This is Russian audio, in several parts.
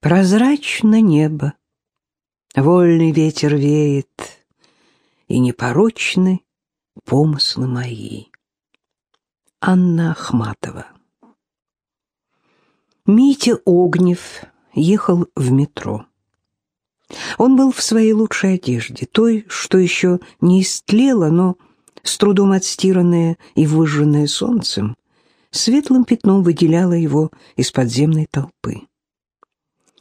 Прозрачно небо, вольный ветер веет, И непорочны помыслы мои. Анна Ахматова Митя Огнев ехал в метро. Он был в своей лучшей одежде, той, что еще не истлела, но с трудом отстиранная и выжженная солнцем, светлым пятном выделяла его из подземной толпы.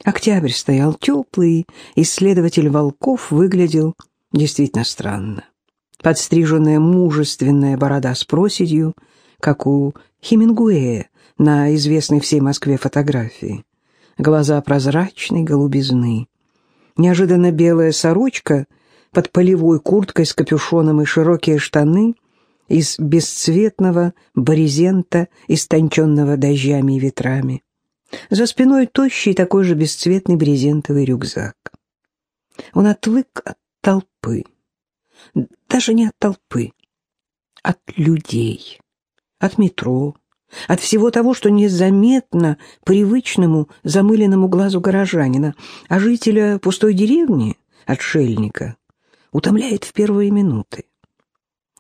Октябрь стоял теплый, исследователь волков выглядел действительно странно. Подстриженная мужественная борода с проседью, как у Хемингуэя на известной всей Москве фотографии. Глаза прозрачной голубизны. Неожиданно белая сорочка под полевой курткой с капюшоном и широкие штаны из бесцветного брезента, истонченного дождями и ветрами. За спиной тощий такой же бесцветный брезентовый рюкзак. Он отвык от толпы. Даже не от толпы, от людей, от метро, от всего того, что незаметно привычному замыленному глазу горожанина, а жителя пустой деревни, отшельника, утомляет в первые минуты.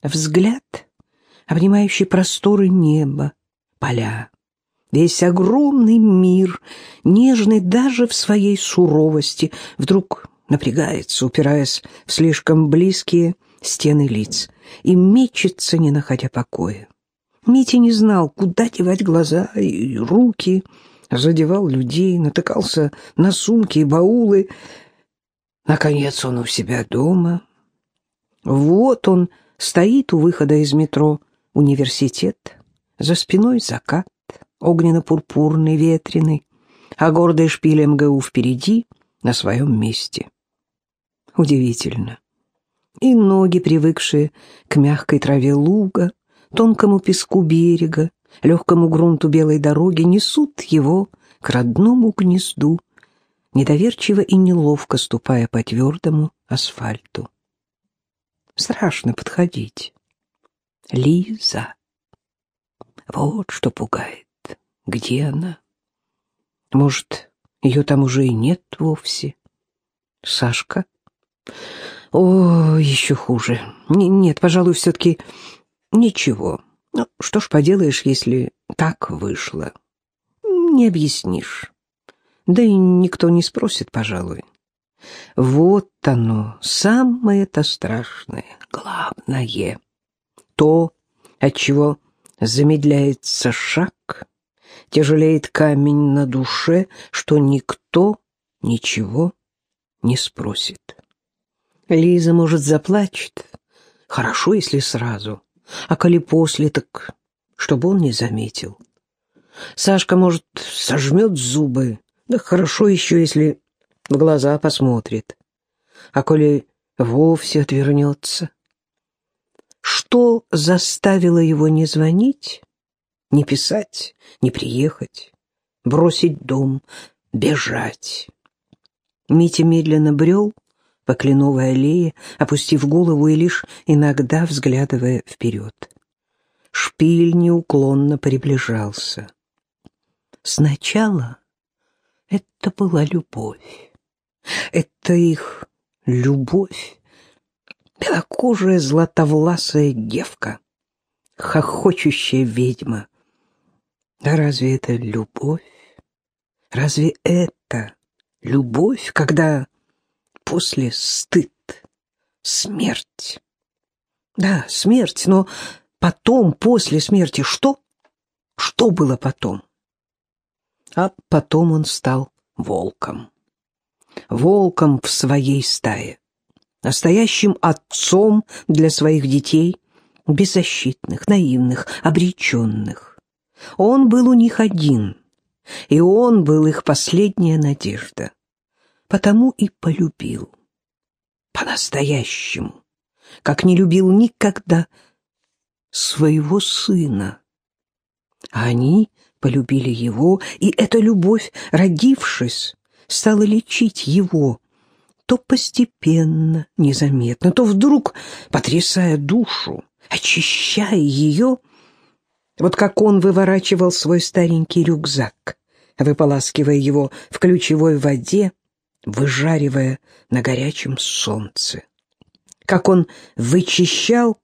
Взгляд, обнимающий просторы неба, поля, Весь огромный мир, нежный даже в своей суровости, вдруг напрягается, упираясь в слишком близкие стены лиц, и мечется, не находя покоя. Митя не знал, куда девать глаза и руки, задевал людей, натыкался на сумки и баулы. Наконец он у себя дома. Вот он стоит у выхода из метро «Университет», за спиной закат огненно-пурпурный, ветреный, а гордый шпиль МГУ впереди, на своем месте. Удивительно. И ноги, привыкшие к мягкой траве луга, тонкому песку берега, легкому грунту белой дороги, несут его к родному гнезду, недоверчиво и неловко ступая по твердому асфальту. Страшно подходить. Лиза. Вот что пугает. Где она? Может, ее там уже и нет вовсе? Сашка? О, еще хуже. Н нет, пожалуй, все-таки ничего. Ну, что ж поделаешь, если так вышло? Не объяснишь. Да и никто не спросит, пожалуй. Вот оно, самое-то страшное, главное. То, от чего замедляется шаг, тяжелеет камень на душе, что никто ничего не спросит. Лиза, может, заплачет. Хорошо, если сразу. А коли после, так чтобы он не заметил. Сашка, может, сожмет зубы. Да хорошо еще, если в глаза посмотрит. А коли вовсе отвернется. Что заставило его не звонить? Не писать, не приехать, бросить дом, бежать. Митя медленно брел по кленовой аллее, опустив голову и лишь иногда взглядывая вперед. Шпиль неуклонно приближался. Сначала это была любовь. Это их любовь. Белокожая златовласая девка, хохочущая ведьма, да разве это любовь? Разве это любовь, когда после стыд, смерть? Да, смерть, но потом, после смерти, что? Что было потом? А потом он стал волком. Волком в своей стае. Настоящим отцом для своих детей, беззащитных, наивных, обреченных. Он был у них один, и он был их последняя надежда. Потому и полюбил. По-настоящему, как не любил никогда своего сына. А они полюбили его, и эта любовь, родившись, стала лечить его, то постепенно, незаметно, то вдруг, потрясая душу, очищая ее, вот как он выворачивал свой старенький рюкзак выполаскивая его в ключевой воде, выжаривая на горячем солнце. Как он вычищал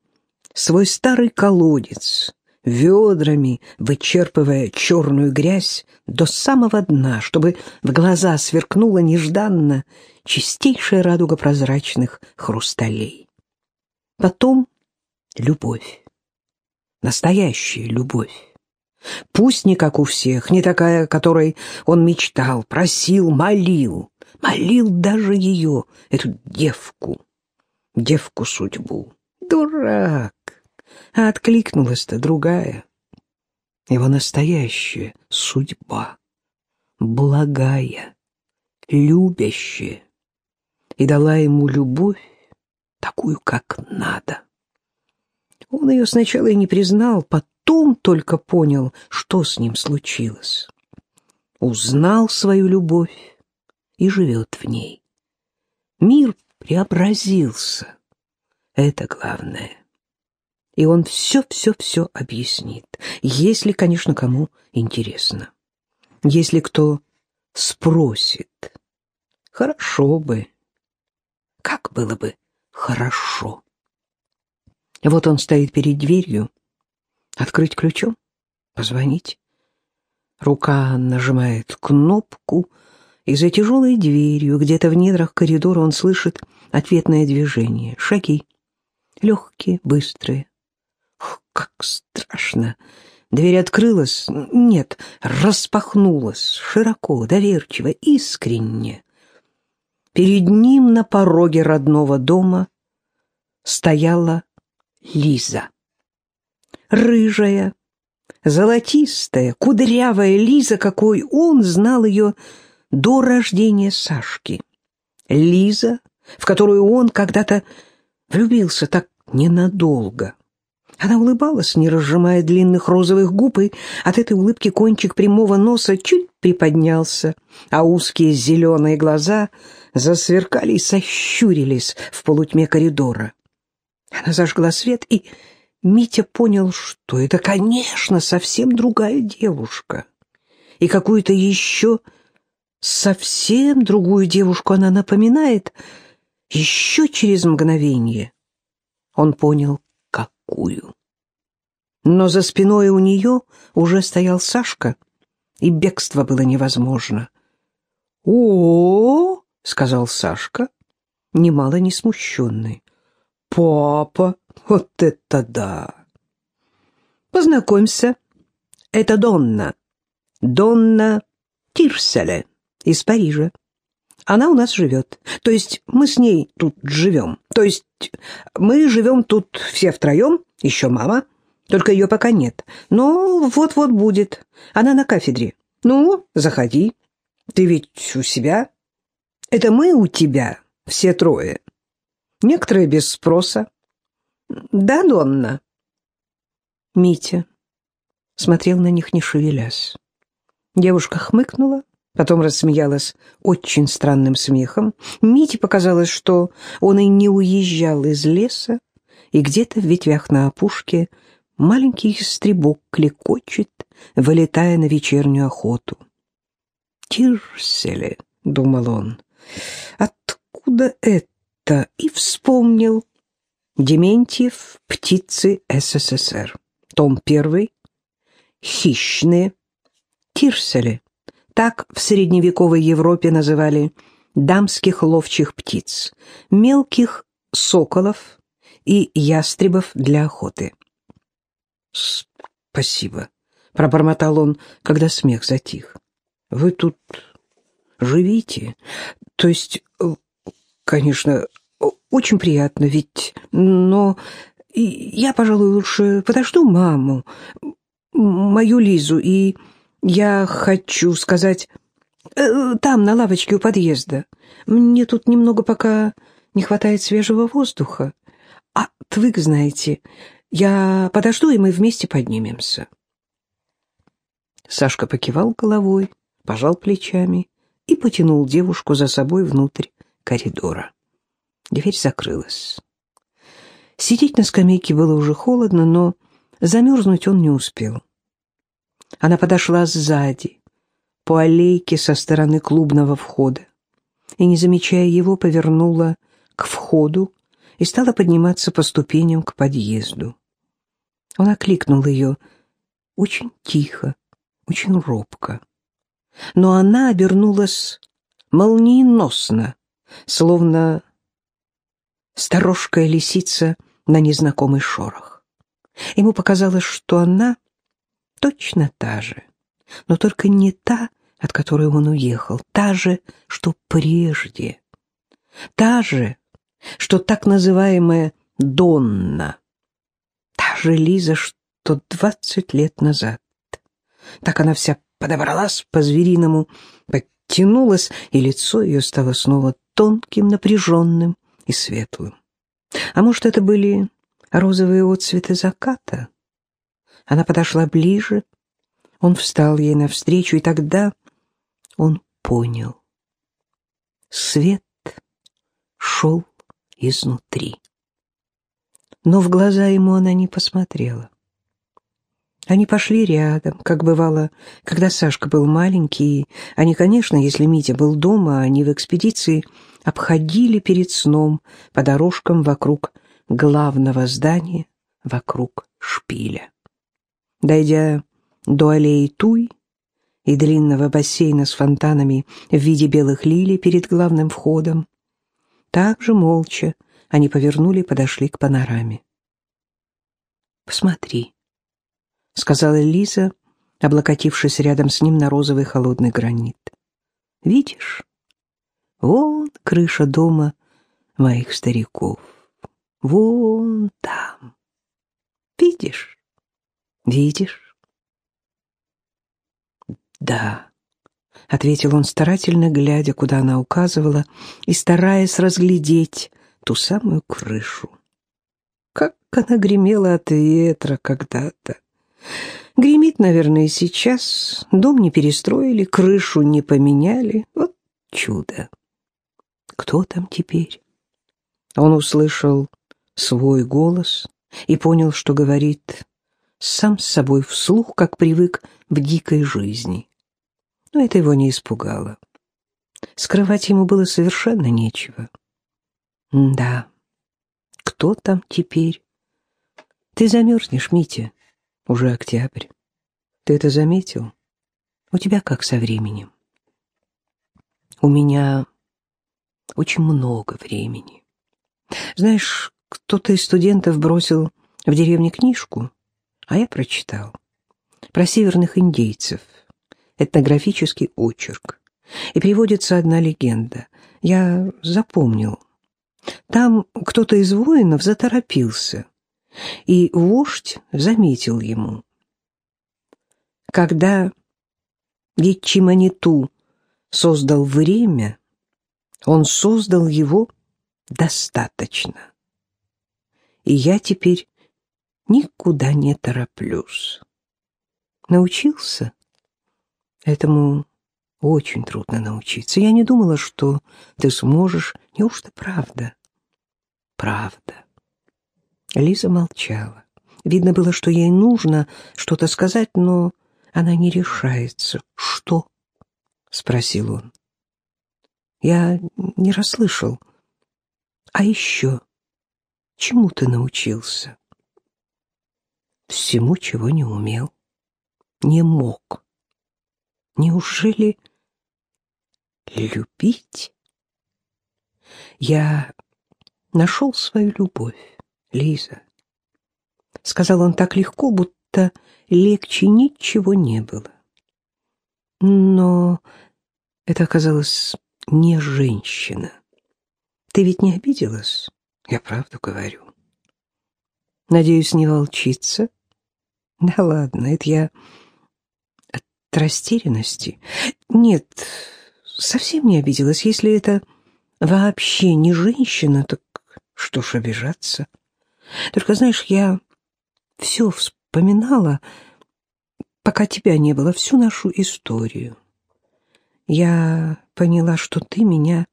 свой старый колодец, ведрами вычерпывая черную грязь до самого дна, чтобы в глаза сверкнула нежданно чистейшая радуга прозрачных хрусталей. Потом любовь, настоящая любовь. Пусть не как у всех, не такая, которой он мечтал, просил, молил, молил даже ее, эту девку, девку-судьбу. Дурак! А откликнулась-то другая. Его настоящая судьба, благая, любящая, и дала ему любовь, такую, как надо. Он ее сначала и не признал, потом только понял, что с ним случилось. Узнал свою любовь и живет в ней. Мир преобразился. Это главное. И он все-все-все объяснит, если, конечно, кому интересно. Если кто спросит. Хорошо бы. Как было бы хорошо. Вот он стоит перед дверью. Открыть ключом? Позвонить? Рука нажимает кнопку, и за тяжелой дверью, где-то в недрах коридора, он слышит ответное движение. Шаги. Легкие, быстрые. Ух, как страшно! Дверь открылась, нет, распахнулась, широко, доверчиво, искренне. Перед ним на пороге родного дома стояла Лиза. Рыжая, золотистая, кудрявая Лиза, какой он знал ее до рождения Сашки. Лиза, в которую он когда-то влюбился так ненадолго. Она улыбалась, не разжимая длинных розовых губ, и от этой улыбки кончик прямого носа чуть приподнялся, а узкие зеленые глаза засверкали и сощурились в полутьме коридора. Она зажгла свет, и Митя понял, что это, конечно, совсем другая девушка. И какую-то еще совсем другую девушку она напоминает еще через мгновение. Он понял, какую. Но за спиной у нее уже стоял Сашка, и бегство было невозможно. «О-о-о!» — сказал Сашка, немало не смущенный. Папа, вот это да! Познакомься, это Донна. Донна Тирселе из Парижа. Она у нас живет. То есть мы с ней тут живем. То есть мы живем тут все втроем, еще мама. Только ее пока нет. Но вот-вот будет. Она на кафедре. Ну, заходи. Ты ведь у себя. Это мы у тебя, все трое некоторые без спроса. Да, Донна. Митя смотрел на них, не шевелясь. Девушка хмыкнула, потом рассмеялась очень странным смехом. Мите показалось, что он и не уезжал из леса, и где-то в ветвях на опушке маленький стребок клекочет, вылетая на вечернюю охоту. «Тирселе», — думал он, — «откуда это?» Это и вспомнил. Дементьев «Птицы СССР». Том 1. Хищные. Тирсели. Так в средневековой Европе называли дамских ловчих птиц, мелких соколов и ястребов для охоты. «Спасибо», — пробормотал он, когда смех затих. «Вы тут живите? То есть, конечно, очень приятно, ведь... Но я, пожалуй, лучше подожду маму, мою Лизу, и я хочу сказать... Э, там, на лавочке у подъезда. Мне тут немного пока не хватает свежего воздуха. А вы знаете, я подожду, и мы вместе поднимемся. Сашка покивал головой, пожал плечами и потянул девушку за собой внутрь коридора. Дверь закрылась. Сидеть на скамейке было уже холодно, но замерзнуть он не успел. Она подошла сзади, по аллейке со стороны клубного входа и, не замечая его, повернула к входу и стала подниматься по ступеням к подъезду. Он окликнул ее очень тихо, очень робко. Но она обернулась молниеносно, словно сторожкая лисица на незнакомый шорох. Ему показалось, что она точно та же, но только не та, от которой он уехал, та же, что прежде, та же, что так называемая Донна, та же Лиза, что двадцать лет назад. Так она вся подобралась по-звериному, подтянулась, и лицо ее стало снова тонким, напряженным и светлым. А может, это были розовые отцветы заката? Она подошла ближе, он встал ей навстречу, и тогда он понял. Свет шел изнутри. Но в глаза ему она не посмотрела. Они пошли рядом, как бывало, когда Сашка был маленький, они, конечно, если Митя был дома, а не в экспедиции, обходили перед сном по дорожкам вокруг главного здания, вокруг шпиля. Дойдя до аллеи Туй и длинного бассейна с фонтанами в виде белых лилий перед главным входом, также молча они повернули и подошли к панораме. «Посмотри», — сказала Лиза, облокотившись рядом с ним на розовый холодный гранит. «Видишь? Вон крыша дома моих стариков. Вон там. Видишь? Видишь? Да, — ответил он старательно, глядя, куда она указывала, и стараясь разглядеть ту самую крышу. Как она гремела от ветра когда-то. Гремит, наверное, и сейчас. Дом не перестроили, крышу не поменяли. Вот чудо. Кто там теперь? Он услышал свой голос и понял, что говорит сам с собой вслух, как привык в дикой жизни. Но это его не испугало. Скрывать ему было совершенно нечего. Да, кто там теперь? Ты замерзнешь, Митя. Уже октябрь. Ты это заметил? У тебя как со временем? У меня очень много времени. Знаешь, кто-то из студентов бросил в деревне книжку, а я прочитал. Про северных индейцев. Этнографический очерк. И приводится одна легенда. Я запомнил. Там кто-то из воинов заторопился, и вождь заметил ему. Когда Гитчиманиту создал время, он создал его достаточно. И я теперь никуда не тороплюсь. Научился? Этому очень трудно научиться. Я не думала, что ты сможешь. Неужто правда? Правда. Лиза молчала. Видно было, что ей нужно что-то сказать, но она не решается. «Что?» — спросил он. «Я не расслышал. А еще чему ты научился?» «Всему, чего не умел, не мог. Неужели любить?» «Я нашел свою любовь. Лиза, — сказал он так легко, будто легче ничего не было. Но это оказалось не женщина. Ты ведь не обиделась? Я правду говорю. Надеюсь, не волчица? Да ладно, это я от растерянности. Нет, совсем не обиделась. Если это вообще не женщина, так что ж обижаться? — только, знаешь, я все вспоминала, пока тебя не было, всю нашу историю. Я поняла, что ты меня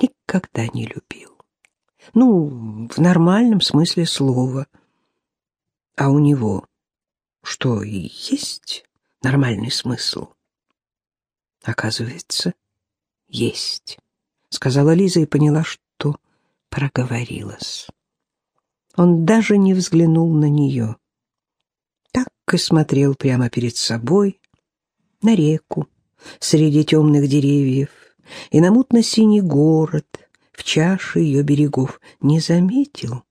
никогда не любил. Ну, в нормальном смысле слова. А у него что, есть нормальный смысл? Оказывается, есть, сказала Лиза и поняла, что проговорилась. Он даже не взглянул на нее. Так и смотрел прямо перед собой, на реку, среди темных деревьев, и на мутно-синий город в чаше ее берегов. Не заметил.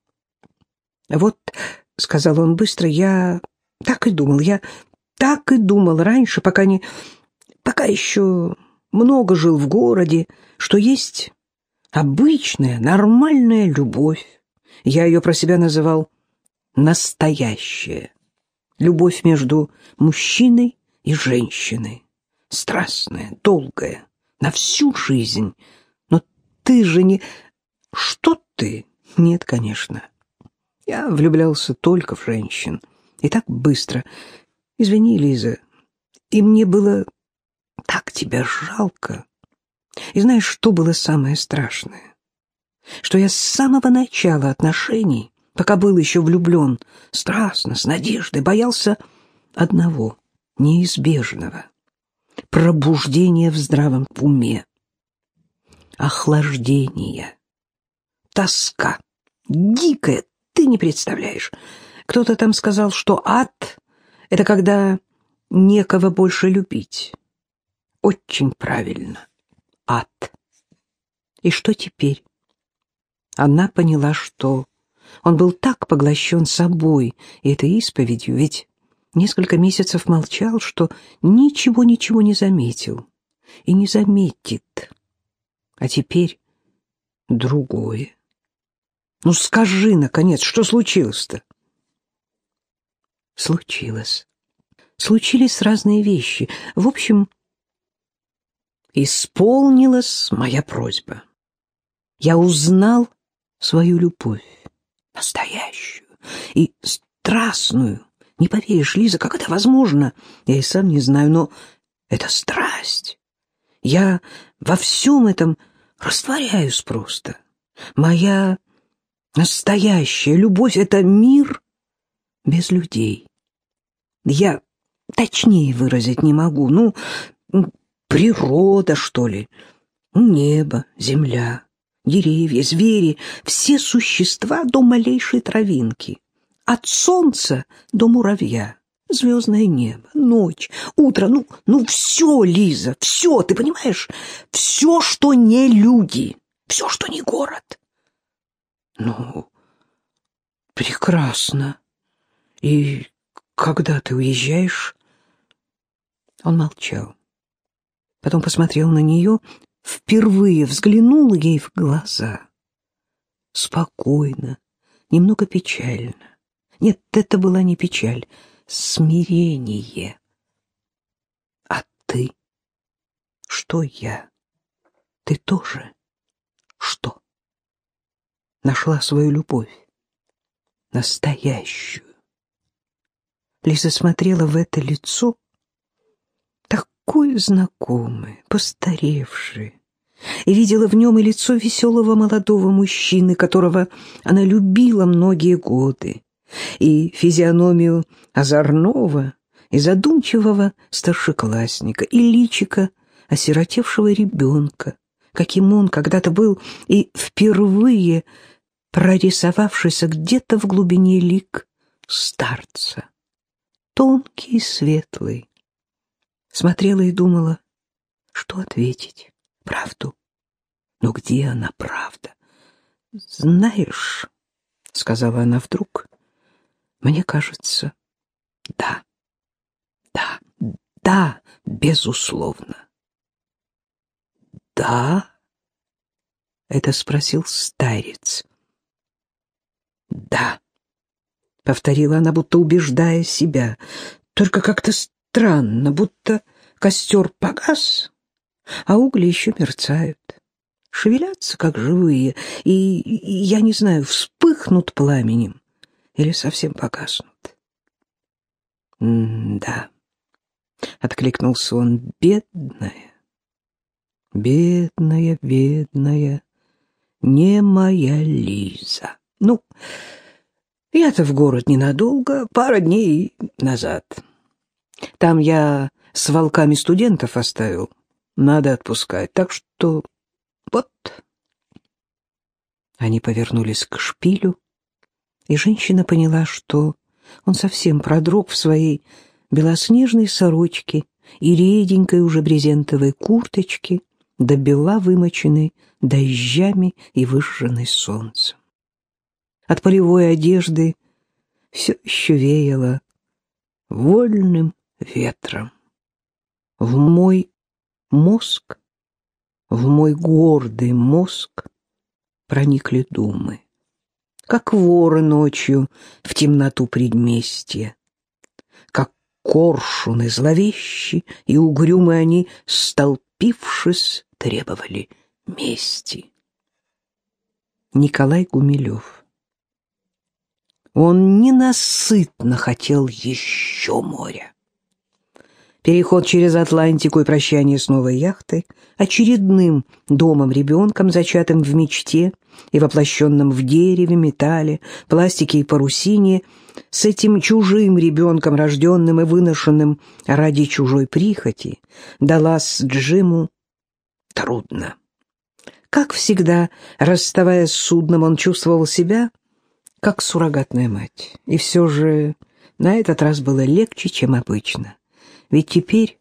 «Вот», — сказал он быстро, — «я так и думал, я так и думал раньше, пока не... пока еще много жил в городе, что есть обычная, нормальная любовь. Я ее про себя называл настоящая. Любовь между мужчиной и женщиной. Страстная, долгая, на всю жизнь. Но ты же не... Что ты? Нет, конечно. Я влюблялся только в женщин. И так быстро. Извини, Лиза. И мне было так тебя жалко. И знаешь, что было самое страшное? Что я с самого начала отношений, пока был еще влюблен, страстно, с надеждой, боялся одного, неизбежного — пробуждения в здравом уме, охлаждения, тоска, дикая, ты не представляешь. Кто-то там сказал, что ад — это когда некого больше любить. Очень правильно. Ад. И что теперь? Она поняла, что он был так поглощен собой и этой исповедью, ведь несколько месяцев молчал, что ничего-ничего не заметил и не заметит. А теперь другое. Ну скажи, наконец, что случилось-то? Случилось. Случились разные вещи. В общем, исполнилась моя просьба. Я узнал свою любовь, настоящую и страстную. Не поверишь, Лиза, как это возможно? Я и сам не знаю, но это страсть. Я во всем этом растворяюсь просто. Моя Настоящая любовь — это мир без людей. Я точнее выразить не могу. Ну, природа, что ли. Небо, земля, деревья, звери — все существа до малейшей травинки. От солнца до муравья. Звездное небо, ночь, утро, ну, ну все, Лиза, все, ты понимаешь? Все, что не люди, все, что не город. Ну, прекрасно. И когда ты уезжаешь? Он молчал. Потом посмотрел на нее, впервые взглянул ей в глаза. Спокойно, немного печально. Нет, это была не печаль, смирение. А ты? Что я? Ты тоже? Что? нашла свою любовь. Настоящую. Лиза смотрела в это лицо, такое знакомое, постаревшее, и видела в нем и лицо веселого молодого мужчины, которого она любила многие годы, и физиономию озорного и задумчивого старшеклассника, и личика осиротевшего ребенка, каким он когда-то был, и впервые прорисовавшийся где-то в глубине лик старца, тонкий и светлый. Смотрела и думала, что ответить, правду. Но где она, правда? Знаешь, — сказала она вдруг, — мне кажется, да, да, да, безусловно. Да? — это спросил старец. «Да», — повторила она, будто убеждая себя, «только как-то странно, будто костер погас, а угли еще мерцают, шевелятся, как живые, и, и я не знаю, вспыхнут пламенем или совсем погаснут». «Да», — откликнулся он, — «бедная, бедная, бедная, не моя Лиза». Ну, я-то в город ненадолго, пара дней назад. Там я с волками студентов оставил. надо отпускать. Так что вот. Они повернулись к шпилю, и женщина поняла, что он совсем продрог в своей белоснежной сорочке и реденькой уже брезентовой курточке, до бела вымоченной дождями и выжженной солнцем. От полевой одежды все еще веяло вольным ветром. В мой мозг, в мой гордый мозг проникли думы, как воры ночью в темноту предместья, как коршуны зловещи и угрюмы они, столпившись, требовали мести. Николай Гумилев Он ненасытно хотел еще моря. Переход через Атлантику и прощание с новой яхтой, очередным домом-ребенком, зачатым в мечте и воплощенным в дереве, металле, пластике и парусине, с этим чужим ребенком, рожденным и выношенным ради чужой прихоти, далась Джиму трудно. Как всегда, расставаясь с судном, он чувствовал себя как суррогатная мать. И все же на этот раз было легче, чем обычно. Ведь теперь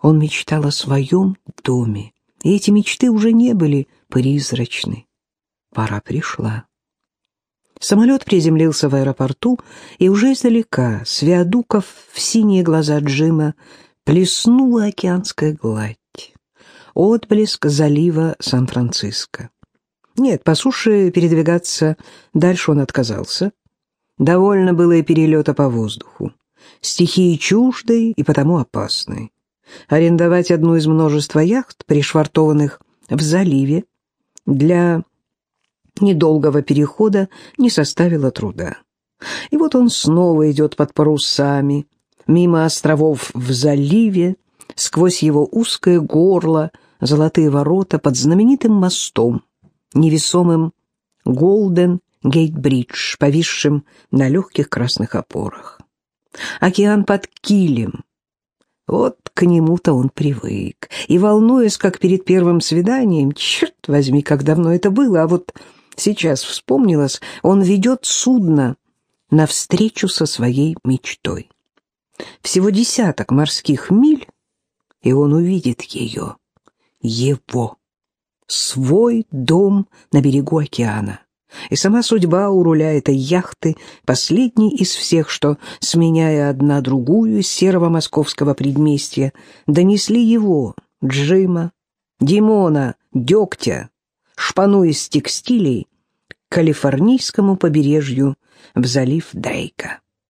он мечтал о своем доме, и эти мечты уже не были призрачны. Пора пришла. Самолет приземлился в аэропорту, и уже издалека, с виадуков в синие глаза Джима, плеснула океанская гладь. Отблеск залива Сан-Франциско. Нет, по суше передвигаться дальше он отказался. Довольно было и перелета по воздуху стихии чуждой и потому опасной. Арендовать одну из множества яхт, пришвартованных в заливе, для недолгого перехода не составило труда. И вот он снова идет под парусами, мимо островов в заливе, сквозь его узкое горло, золотые ворота под знаменитым мостом, невесомым Голден Гейт-бридж, повисшим на легких красных опорах океан под килем. Вот к нему-то он привык. И, волнуясь, как перед первым свиданием, черт возьми, как давно это было, а вот сейчас вспомнилось, он ведет судно навстречу со своей мечтой. Всего десяток морских миль, и он увидит ее, его, свой дом на берегу океана. И сама судьба у руля этой яхты, последней из всех, что, сменяя одна другую серого московского предместья, донесли его, Джима, Димона, Дегтя, шпану из текстилей к калифорнийскому побережью в залив Дрейка.